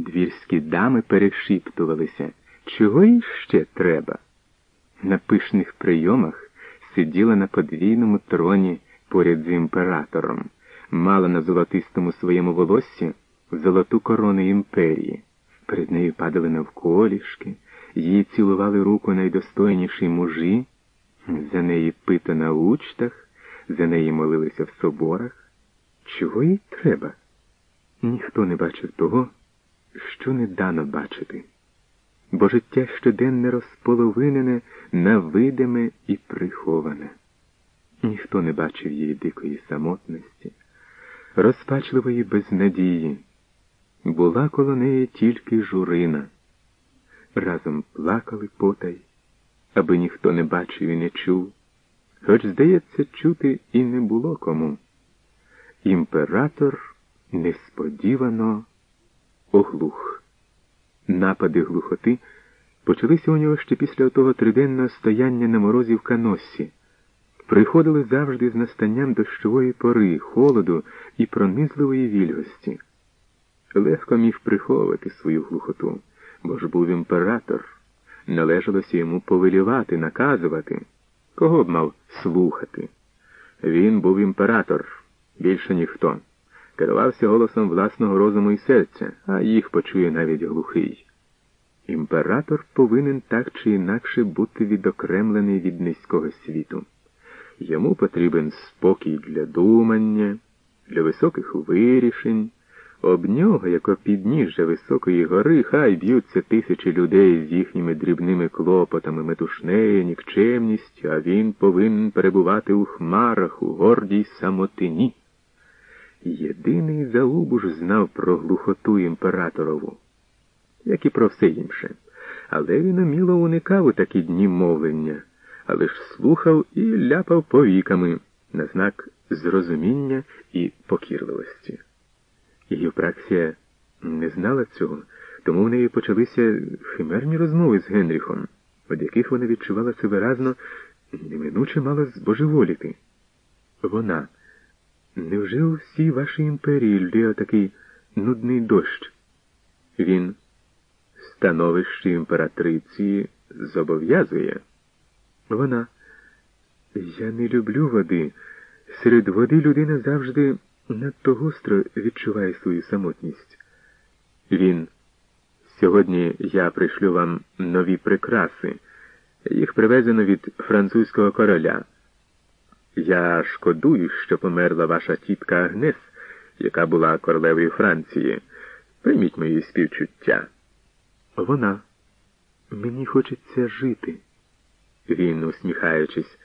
Двірські дами перешіптувалися, чого їй ще треба. На пишних прийомах сиділа на подвійному троні поряд з імператором, мала на золотистому своєму волоссі золоту корону імперії. Перед нею падали навколішки, їй цілували руку найдостойніші мужі, за неї пито на учтах, за неї молилися в соборах. Чого їй треба? Ніхто не бачив того, що не дано бачити, бо життя щоденне розполовинене на видиме і приховане. Ніхто не бачив її дикої самотності, розпачливої безнадії. Була коло неї тільки журина. Разом плакали потай, аби ніхто не бачив і не чув, хоч, здається, чути і не було кому. Імператор несподівано оглух. Напади глухоти почалися у нього ще після того триденного стояння на морозі в каноссі. Приходили завжди з настанням дощової пори, холоду і пронизливої вільгості. Легко міг приховувати свою глухоту, бо ж був імператор. Належалося йому повелівати, наказувати, кого б мав слухати. Він був імператор, більше ніхто. Керувався голосом власного розуму і серця, а їх почує навіть глухий. Імператор повинен так чи інакше бути відокремлений від низького світу. Йому потрібен спокій для думання, для високих вирішень. Об нього, як о підніжжя високої гори, хай б'ються тисячі людей з їхніми дрібними клопотами, метушнею, нікчемністю, а він повинен перебувати у хмарах, у гордій самотині. Єдиний Залубуш знав про глухоту імператорову, як і про все інше, але він уміло уникав у такі дні мовлення, а лиш слухав і ляпав повіками на знак зрозуміння і покірливості. Євпраксія не знала цього, тому в неї почалися химерні розмови з Генріхом, від яких вона відчувала це виразно, неминуче мала збожеволіти. Вона. Невже у всій вашій імперії лє такий нудний дощ? Він становище імператриці зобов'язує. Вона. Я не люблю води. Серед води людина завжди надто гостро відчуває свою самотність. Він. Сьогодні я пришлю вам нові прикраси. Їх привезено від французького короля. Я шкодую, що померла ваша тітка Агнес, яка була королевою Франції. Прийміть мої співчуття. Вона. Мені хочеться жити. Він, усміхаючись,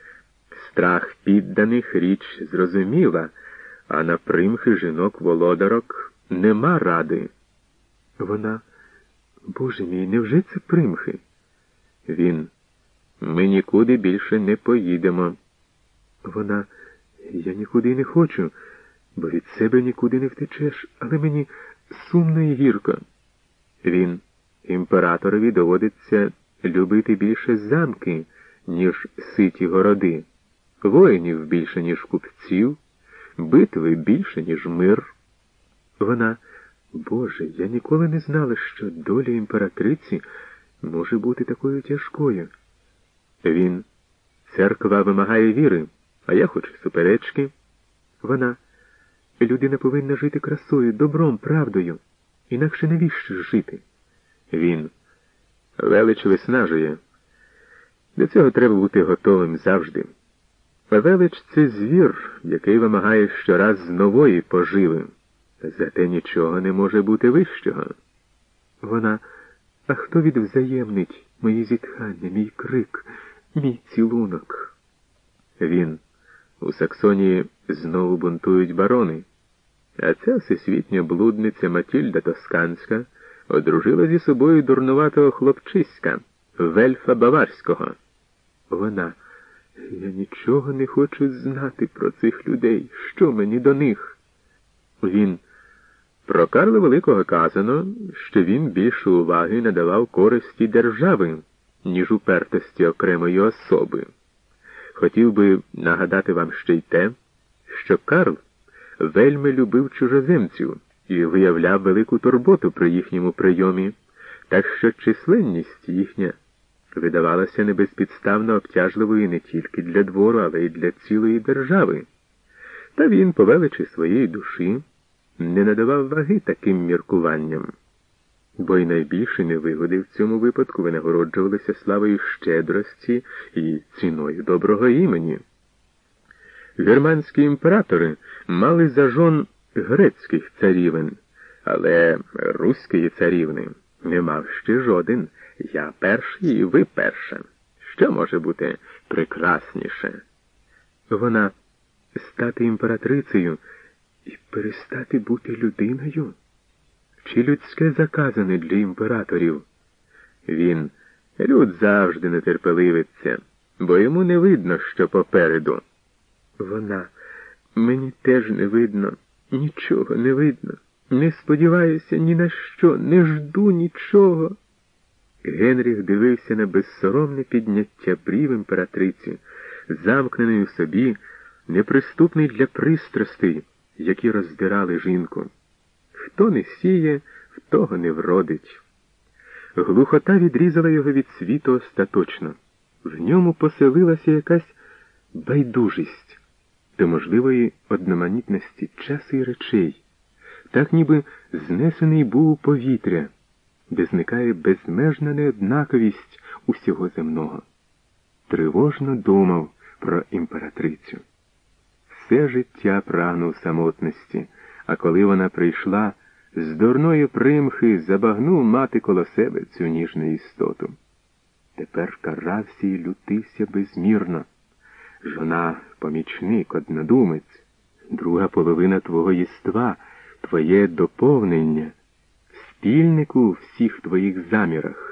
страх підданих річ зрозуміла, а на примхи жінок володарок нема ради. Вона. Боже мій, невже це примхи? Він. Ми нікуди більше не поїдемо. Вона, я нікуди не хочу, бо від себе нікуди не втечеш, але мені сумно і гірко. Він, імператорові, доводиться любити більше замки, ніж ситі городи, воїнів більше, ніж купців, битви більше, ніж мир. Вона, Боже, я ніколи не знала, що доля імператриці може бути такою тяжкою. Він, церква вимагає віри. А я хочу суперечки. Вона. Людина повинна жити красою, добром, правдою. Інакше навіщо жити? Він. Велич виснажує. До цього треба бути готовим завжди. Велич це звір, який вимагає щораз з нової поживи. Зате нічого не може бути вищого. Вона. А хто відвзаємнить мої зітхання, мій крик, мій цілунок? Він. У Саксонії знову бунтують барони, а ця всесвітня блудниця Матільда Тосканська одружила зі собою дурнуватого хлопчиська, вельфа Баварського. Вона, я нічого не хочу знати про цих людей. Що мені до них? Він. Про Карла Великого казано, що він більше уваги надавав користі держави, ніж упертості окремої особи. Хотів би нагадати вам ще й те, що Карл вельми любив чужоземців і виявляв велику турботу при їхньому прийомі, так що численність їхня видавалася небезпідставно обтяжливою не тільки для двору, але й для цілої держави. Та він, по величі своєї душі, не надавав ваги таким міркуванням, бо й найбільші невигоди в цьому випадку винагороджувалися славою щедрості і ціною доброго імені. Германські імператори мали за жон грецьких царівен, але руської царівни не мав ще жоден. Я перший і ви перша. Що може бути прекрасніше? Вона стати імператрицею і перестати бути людиною? Чи людське заказане для імператорів? Він, люд завжди нетерпеливиться, бо йому не видно, що попереду. Вона, мені теж не видно, нічого не видно. Не сподіваюся ні на що, не жду нічого. Генріх дивився на безсоромне підняття брів імператриці, замкнений у собі, неприступний для пристрастей, які роздирали жінку. Хто не сіє, в того не вродить. Глухота відрізала його від світу остаточно. В ньому поселилася якась байдужість до можливої одноманітності часу і речей, так ніби знесений був у повітря, де зникає безмежна неоднаковість усього земного. Тривожно думав про імператрицю. Все життя прагнув самотності, а коли вона прийшла, з дурної примхи забагнув мати коло себе цю ніжну істоту. Тепер карався і лютився безмірно. Жона помічник, однодумець, друга половина твого єства, твоє доповнення, спільнику всіх твоїх замірах.